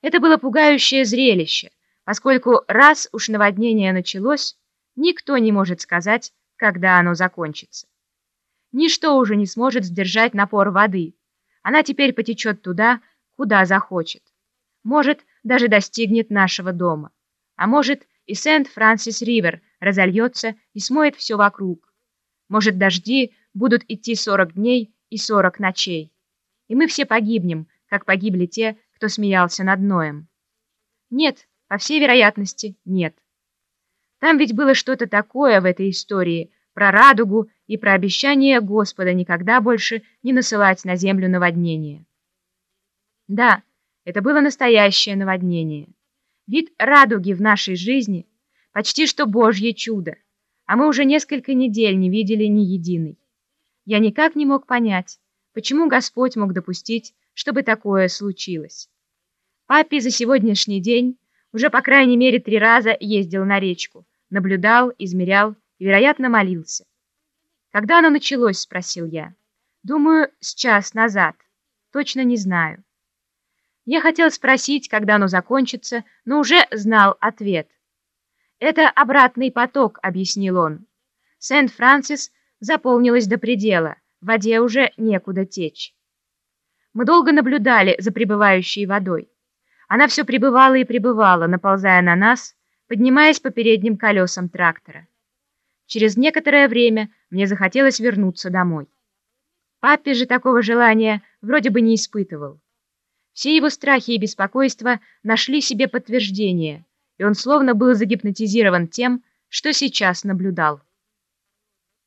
Это было пугающее зрелище, поскольку раз уж наводнение началось, никто не может сказать, когда оно закончится. Ничто уже не сможет сдержать напор воды. Она теперь потечет туда, куда захочет. Может, даже достигнет нашего дома. А может, и Сент-Франсис-Ривер разольется и смоет все вокруг. Может, дожди будут идти 40 дней и 40 ночей. И мы все погибнем, как погибли те, кто смеялся над Ноем. Нет, по всей вероятности, нет. Там ведь было что-то такое в этой истории про радугу и про обещание Господа никогда больше не насылать на землю наводнение. Да, это было настоящее наводнение. Вид радуги в нашей жизни – почти что Божье чудо, а мы уже несколько недель не видели ни единой. Я никак не мог понять, почему Господь мог допустить, чтобы такое случилось. Папе за сегодняшний день уже по крайней мере три раза ездил на речку, наблюдал, измерял и, вероятно, молился. «Когда оно началось?» — спросил я. «Думаю, с час назад. Точно не знаю». Я хотел спросить, когда оно закончится, но уже знал ответ. «Это обратный поток», — объяснил он. «Сент-Франсис заполнилась до предела, в воде уже некуда течь». Мы долго наблюдали за прибывающей водой. Она все прибывала и прибывала, наползая на нас, поднимаясь по передним колесам трактора. Через некоторое время мне захотелось вернуться домой. Папе же такого желания вроде бы не испытывал. Все его страхи и беспокойства нашли себе подтверждение, и он словно был загипнотизирован тем, что сейчас наблюдал.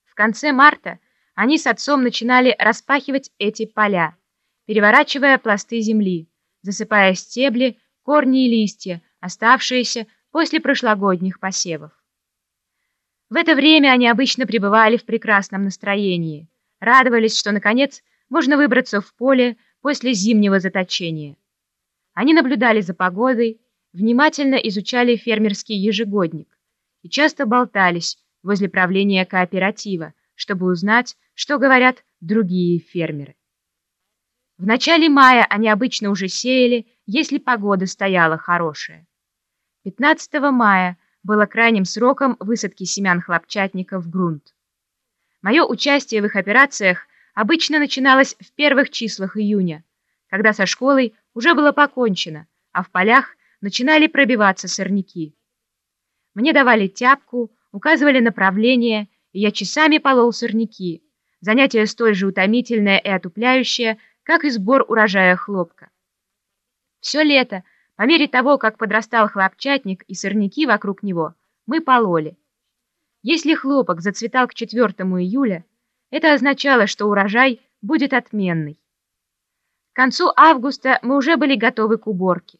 В конце марта они с отцом начинали распахивать эти поля, переворачивая пласты земли, засыпая стебли, корни и листья, оставшиеся после прошлогодних посевов. В это время они обычно пребывали в прекрасном настроении, радовались, что, наконец, можно выбраться в поле после зимнего заточения. Они наблюдали за погодой, внимательно изучали фермерский ежегодник и часто болтались возле правления кооператива, чтобы узнать, что говорят другие фермеры. В начале мая они обычно уже сеяли, если погода стояла хорошая. 15 мая было крайним сроком высадки семян хлопчатника в грунт. Мое участие в их операциях обычно начиналось в первых числах июня, когда со школой уже было покончено, а в полях начинали пробиваться сорняки. Мне давали тяпку, указывали направление, и я часами полол сорняки, занятие столь же утомительное и отупляющее, как и сбор урожая хлопка. Все лето по мере того, как подрастал хлопчатник и сорняки вокруг него, мы пололи. Если хлопок зацветал к 4 июля, это означало, что урожай будет отменный. К концу августа мы уже были готовы к уборке,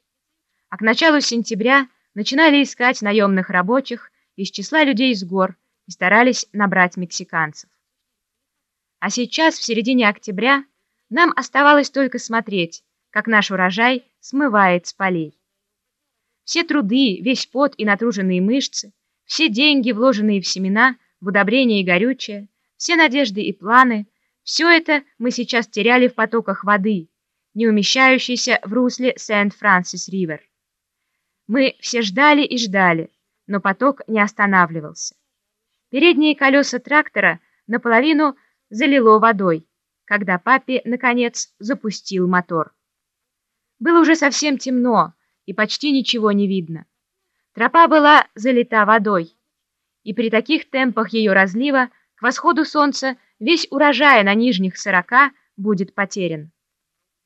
а к началу сентября начинали искать наемных рабочих из числа людей с гор и старались набрать мексиканцев. А сейчас, в середине октября, нам оставалось только смотреть, как наш урожай смывает с полей. Все труды, весь пот и натруженные мышцы, все деньги, вложенные в семена, в удобрения и горючее, все надежды и планы, все это мы сейчас теряли в потоках воды, не умещающейся в русле Сент-Франсис-Ривер. Мы все ждали и ждали, но поток не останавливался. Передние колеса трактора наполовину залило водой, когда папе, наконец, запустил мотор. Было уже совсем темно, и почти ничего не видно. Тропа была залита водой, и при таких темпах ее разлива к восходу солнца весь урожай на нижних сорока будет потерян.